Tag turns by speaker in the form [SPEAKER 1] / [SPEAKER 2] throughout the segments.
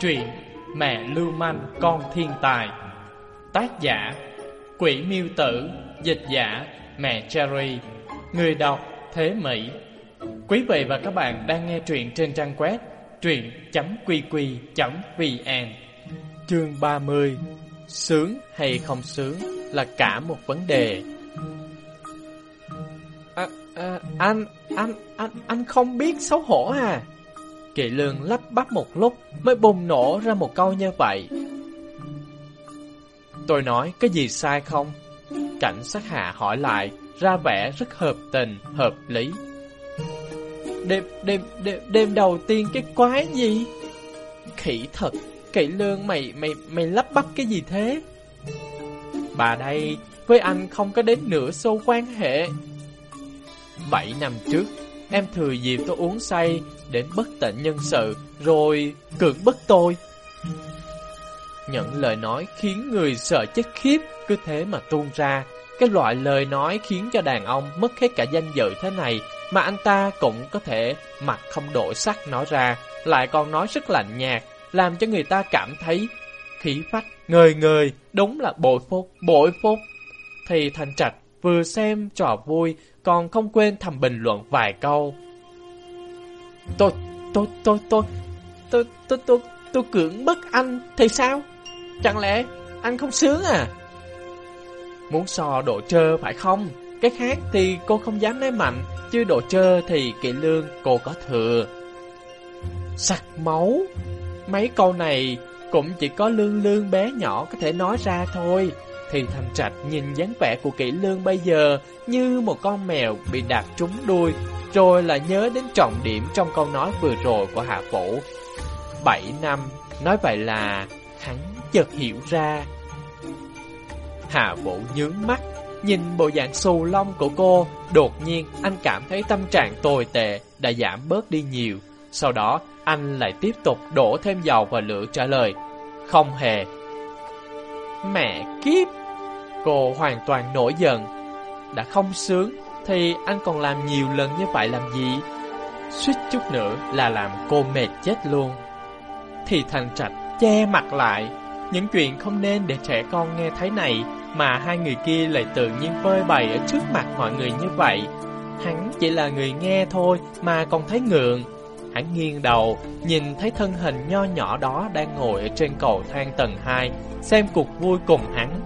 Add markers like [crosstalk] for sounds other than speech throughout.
[SPEAKER 1] Truyện Mẹ Lưu Manh Con Thiên Tài. Tác giả Quỷ Miêu Tử. Dịch giả Mẹ Cherry. Người đọc Thế Mỹ. Quý vị và các bạn đang nghe truyện trên trang web truyện.qq.vn Chương 30 Sướng hay không sướng là cả một vấn đề. À, à, Anh, anh, anh, anh không biết xấu hổ à? Kỳ lương lắp bắp một lúc mới bùng nổ ra một câu như vậy. Tôi nói cái gì sai không? Cảnh sát hạ hỏi lại, ra vẻ rất hợp tình, hợp lý. Đêm, đêm, đêm, đêm đầu tiên cái quái gì? Khỉ thật, kỳ lương mày, mày, mày lắp bắp cái gì thế? Bà đây, với anh không có đến nửa xô quan hệ. Bảy năm trước, em thừa dịp tôi uống say, đến bất tận nhân sự, rồi cưỡng bức tôi. Những lời nói khiến người sợ chết khiếp, cứ thế mà tuôn ra. Cái loại lời nói khiến cho đàn ông mất hết cả danh dự thế này, mà anh ta cũng có thể mặt không đổi sắc nói ra, lại còn nói rất lạnh nhạt, làm cho người ta cảm thấy khí phách, ngời ngời, đúng là bội phúc, bội phúc. Thì Thành Trạch vừa xem trò vui, còn không quên thầm bình luận vài câu. Tôi, tôi, tôi, tôi, tôi, tôi, tôi, tôi cưỡng bức anh thì sao? Chẳng lẽ anh không sướng à? Muốn so độ trơ phải không? Cái khác thì cô không dám nói mạnh, chứ độ trơ thì kỵ lương cô có thừa. Sặc máu Mấy câu này cũng chỉ có lương lương bé nhỏ có thể nói ra thôi. Thì thành trạch nhìn dáng vẻ của kỹ lương bây giờ như một con mèo bị đạp trúng đuôi, rồi là nhớ đến trọng điểm trong câu nói vừa rồi của Hạ Vũ. Bảy năm, nói vậy là hắn chợt hiểu ra. Hạ Vũ nhướng mắt, nhìn bộ dạng xù lông của cô, đột nhiên anh cảm thấy tâm trạng tồi tệ đã giảm bớt đi nhiều. Sau đó, anh lại tiếp tục đổ thêm dầu vào lửa trả lời. Không hề. Mẹ kiếp! Cô hoàn toàn nổi giận. Đã không sướng, thì anh còn làm nhiều lần như vậy làm gì? Suýt chút nữa là làm cô mệt chết luôn. Thì thành trạch che mặt lại. Những chuyện không nên để trẻ con nghe thấy này, mà hai người kia lại tự nhiên phơi bày ở trước mặt mọi người như vậy. Hắn chỉ là người nghe thôi mà còn thấy ngượng. Hắn nghiêng đầu, nhìn thấy thân hình nho nhỏ đó đang ngồi ở trên cầu thang tầng 2, xem cuộc vui cùng hắn.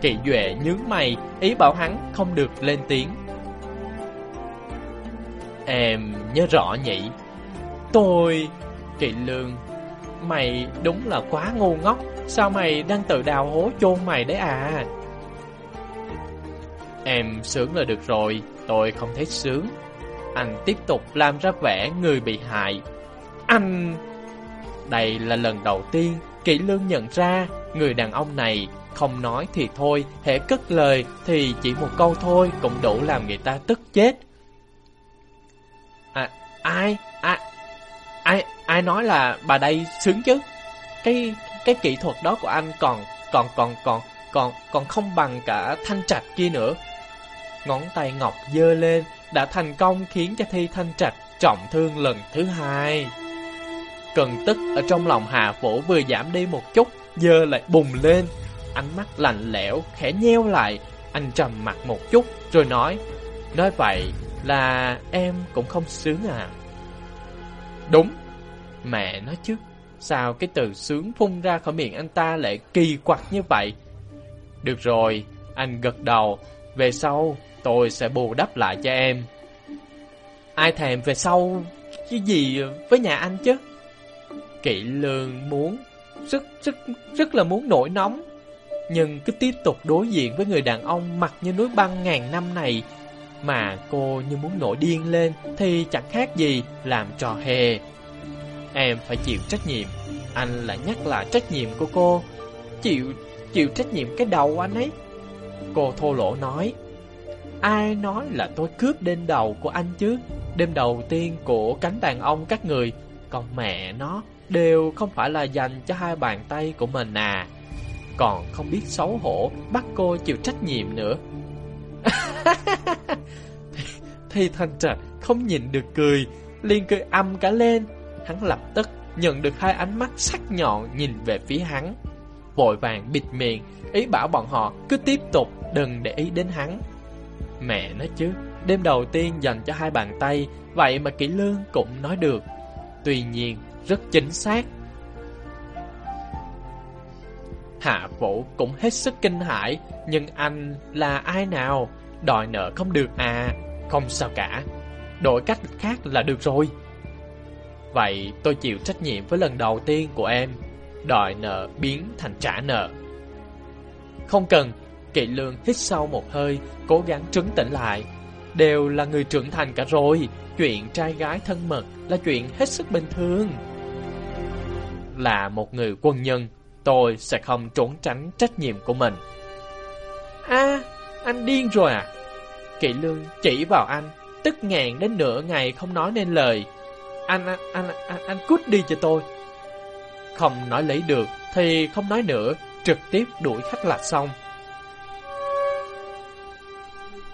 [SPEAKER 1] Kỵ Duệ nhướng mày, ý bảo hắn không được lên tiếng. Em nhớ rõ nhỉ? Tôi... Kỵ Lương, mày đúng là quá ngu ngốc, sao mày đang tự đào hố chôn mày đấy à? Em sướng là được rồi, tôi không thấy sướng. Anh tiếp tục làm ra vẻ người bị hại. Anh... Đây là lần đầu tiên Kỷ Lương nhận ra người đàn ông này không nói thì thôi, hễ cất lời thì chỉ một câu thôi cũng đủ làm người ta tức chết. Ai, ai, à, ai, ai nói là bà đây sướng chứ? Cái, cái kỹ thuật đó của anh còn, còn, còn, còn, còn, còn không bằng cả thanh trạch kia nữa. Ngón tay ngọc dơ lên, đã thành công khiến cho Thi Thanh Trạch trọng thương lần thứ hai. Cần tức ở trong lòng Hà Vũ vừa giảm đi một chút, dơ lại bùng lên. Ánh mắt lạnh lẽo, khẽ nheo lại, anh trầm mặt một chút, rồi nói, nói vậy là em cũng không sướng à. Đúng, mẹ nói chứ, sao cái từ sướng phun ra khỏi miệng anh ta lại kỳ quặc như vậy? Được rồi, anh gật đầu, về sau Tôi sẽ bù đắp lại cho em Ai thèm về sau Cái gì với nhà anh chứ Kỵ lương muốn Rất rất rất là muốn nổi nóng Nhưng cứ tiếp tục đối diện với người đàn ông Mặt như núi băng ngàn năm này mà cô như muốn nổi điên lên Thì chẳng khác gì làm trò hề. Em phải chịu trách nhiệm. Anh lại nhắc lại trách nhiệm của cô. Chịu, chịu trách nhiệm cái đầu anh ấy. Cô thô lỗ nói Ai nói là tôi cướp đêm đầu của anh chứ? Đêm đầu tiên của cánh đàn ông các người. Còn mẹ nó đều không phải là dành cho hai bàn tay của mình à. Còn không biết xấu hổ bắt cô chịu trách nhiệm nữa. [laughs] thì, thành thanh trạch không nhìn được cười liền cười âm cả lên Hắn lập tức nhận được hai ánh mắt sắc nhọn nhìn về phía hắn. Vội vàng bịt miệng, ý bảo bọn họ cứ tiếp tục đừng để ý đến hắn. Mẹ nói chứ, đêm đầu tiên dành cho hai bàn tay, vậy mà kỹ lương cũng nói được. Tuy nhiên, rất chính xác. Hạ Vũ cũng hết sức kinh hãi, nhưng anh là ai nào? Đòi nợ không được à? Không sao cả, đổi cách khác là được rồi. Vậy tôi chịu trách nhiệm với lần đầu tiên của em, đòi nợ biến thành trả nợ. Không cần, Kỵ Lương hít sâu một hơi, cố gắng trấn tĩnh lại. Đều là người trưởng thành cả rồi, chuyện trai gái thân mật là chuyện hết sức bình thường. Là một người quân nhân, tôi sẽ không trốn tránh trách nhiệm của mình. À, anh điên rồi à? Kỵ Lương chỉ vào anh, tức ngàn đến nửa ngày không nói nên lời. Anh, anh, anh, anh, anh cút đi cho tôi. Không nói lấy được thì không nói nữa, trực tiếp đuổi khách là xong.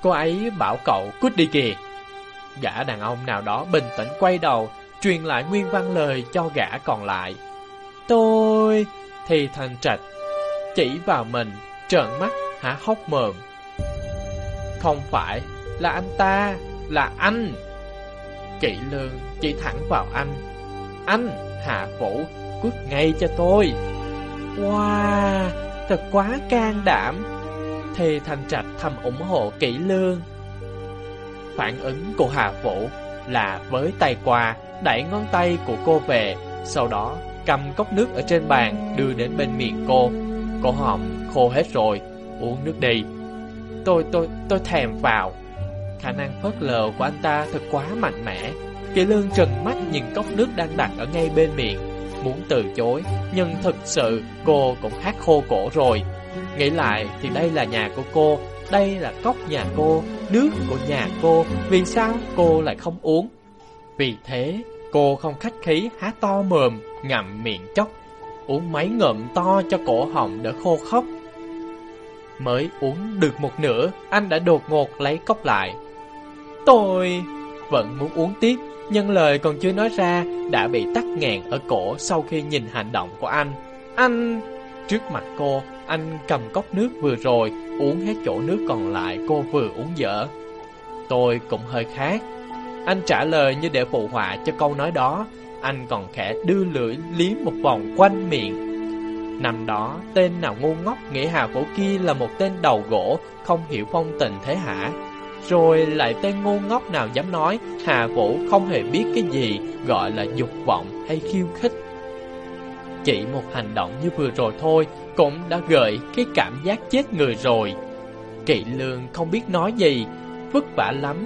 [SPEAKER 1] Cô ấy bảo cậu cút đi kìa. Gã đàn ông nào đó bình tĩnh quay đầu, truyền lại nguyên văn lời cho gã còn lại. Tôi... Thì thành trạch, chỉ vào mình, trợn mắt, há hốc mồm. Không phải, là anh ta, là anh. Kỵ lương chỉ thẳng vào anh. Anh, Hạ Vũ, cút ngay cho tôi. Wow, thật quá can đảm. thề Thành Trạch thầm ủng hộ kỹ lương. Phản ứng của Hạ Vũ là với tay qua, đẩy ngón tay của cô về, sau đó cầm cốc nước ở trên bàn đưa đến bên miệng cô. Cổ họng khô hết rồi, uống nước đi. Tôi, tôi, tôi thèm vào. Khả năng phớt lờ của anh ta thật quá mạnh mẽ. Kỳ lương trần mắt nhìn cốc nước đang đặt ở ngay bên miệng, muốn từ chối, nhưng thực sự cô cũng hát khô cổ rồi. Nghĩ lại thì đây là nhà của cô, đây là cốc nhà cô, nước của nhà cô, vì sao cô lại không uống? Vì thế, cô không khách khí há to mồm, ngậm miệng chốc, uống mấy ngậm to cho cổ họng đỡ khô khóc. Mới uống được một nửa, anh đã đột ngột lấy cốc lại. Tôi vẫn muốn uống tiếp, nhưng lời còn chưa nói ra đã bị tắt ngàn ở cổ sau khi nhìn hành động của anh. Anh... Trước mặt cô, anh cầm cốc nước vừa rồi, uống hết chỗ nước còn lại cô vừa uống dở. Tôi cũng hơi khác. Anh trả lời như để phụ họa cho câu nói đó, anh còn khẽ đưa lưỡi liếm một vòng quanh miệng. Năm đó, tên nào ngu ngốc nghĩ Hà Vũ kia là một tên đầu gỗ, không hiểu phong tình thế hả? Rồi lại tên ngu ngốc nào dám nói Hà Vũ không hề biết cái gì gọi là dục vọng hay khiêu khích. Chỉ một hành động như vừa rồi thôi cũng đã gợi cái cảm giác chết người rồi. Kỵ lương không biết nói gì, vất vả lắm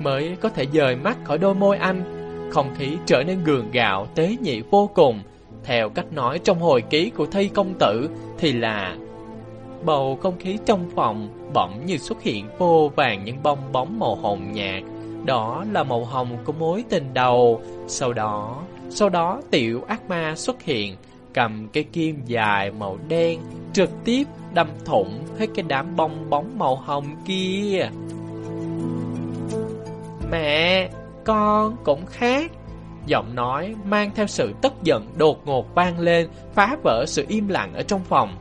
[SPEAKER 1] mới có thể dời mắt khỏi đôi môi anh. Không khí trở nên gường gạo, tế nhị vô cùng. Theo cách nói trong hồi ký của thây công tử thì là Bầu không khí trong phòng bỗng như xuất hiện vô vàng những bong bóng màu hồng nhạt. Đó là màu hồng của mối tình đầu. Sau đó, sau đó tiểu ác ma xuất hiện, cầm cây kim dài màu đen, trực tiếp đâm thủng hết cái đám bong bóng màu hồng kia. Mẹ, con cũng khác. Giọng nói mang theo sự tức giận đột ngột vang lên, phá vỡ sự im lặng ở trong phòng.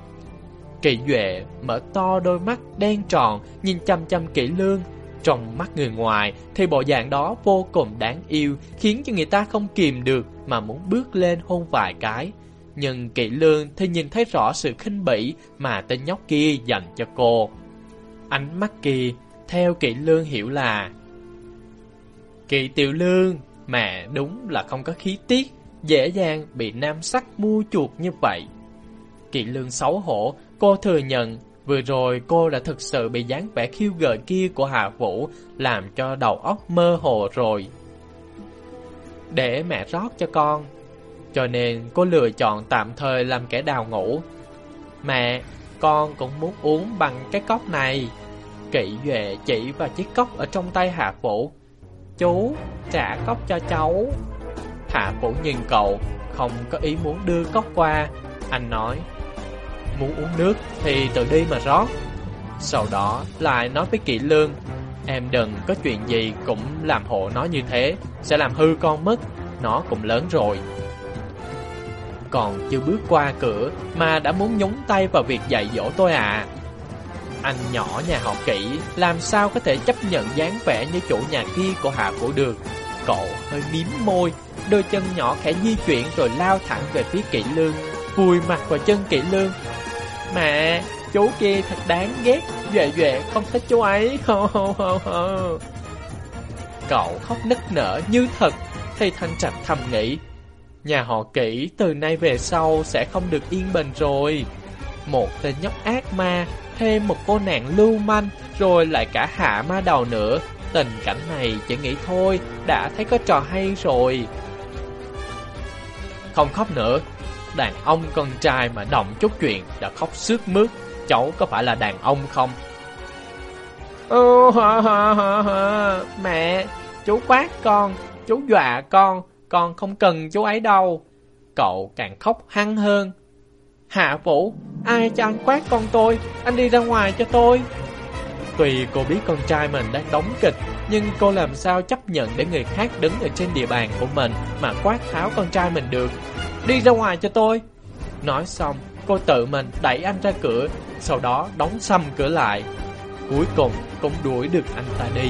[SPEAKER 1] Kỳ Duệ mở to đôi mắt đen tròn, nhìn chăm chăm kỹ lương. Trong mắt người ngoài thì bộ dạng đó vô cùng đáng yêu, khiến cho người ta không kìm được mà muốn bước lên hôn vài cái. Nhưng kỵ lương thì nhìn thấy rõ sự khinh bỉ mà tên nhóc kia dành cho cô. Ánh mắt kia, theo kỵ lương hiểu là Kỵ tiểu lương, mẹ đúng là không có khí tiết, dễ dàng bị nam sắc mua chuột như vậy. Kỵ lương xấu hổ, cô thừa nhận vừa rồi cô đã thực sự bị dáng vẻ khiêu gợi kia của Hạ Vũ làm cho đầu óc mơ hồ rồi. Để mẹ rót cho con, cho nên cô lựa chọn tạm thời làm kẻ đào ngủ. Mẹ, con cũng muốn uống bằng cái cốc này. Kỵ Duệ chỉ vào chiếc cốc ở trong tay Hạ Vũ. Chú, trả cốc cho cháu. Hạ Vũ nhìn cậu, không có ý muốn đưa cốc qua. Anh nói, muốn uống nước thì tự đi mà rót. Sau đó lại nói với Kỷ Lương, em đừng có chuyện gì cũng làm hộ nó như thế, sẽ làm hư con mất, nó cũng lớn rồi. còn chưa bước qua cửa mà đã muốn nhúng tay vào việc dạy dỗ tôi à. Anh nhỏ nhà họ kỹ làm sao có thể chấp nhận dáng vẻ như chủ nhà kia của Hạ Cổ được. Cậu hơi miếm môi, đôi chân nhỏ khẽ di chuyển rồi lao thẳng về phía kỹ lương, vùi mặt vào chân kỹ lương. Mẹ, chú kia thật đáng ghét, Duệ Duệ không thích chú ấy. [laughs] Cậu khóc nức nở như thật, thì Thanh Trạch thầm nghĩ. Nhà họ kỹ từ nay về sau sẽ không được yên bình rồi. Một tên nhóc ác ma, thêm một cô nàng lưu manh, rồi lại cả hạ ma đầu nữa. Tình cảnh này chỉ nghĩ thôi, đã thấy có trò hay rồi. Không khóc nữa, đàn ông con trai mà động chút chuyện đã khóc sướt mướt, cháu có phải là đàn ông không? Ô, hả, hả, hả, hả. Mẹ, chú quát con, chú dọa con, con không cần chú ấy đâu. Cậu càng khóc hăng hơn. Hạ Vũ, ai cho anh quát con tôi, anh đi ra ngoài cho tôi. Tuy cô biết con trai mình đang đóng kịch, nhưng cô làm sao chấp nhận để người khác đứng ở trên địa bàn của mình mà quát tháo con trai mình được. Đi ra ngoài cho tôi. Nói xong, cô tự mình đẩy anh ra cửa, sau đó đóng xăm cửa lại. Cuối cùng cũng đuổi được anh ta đi.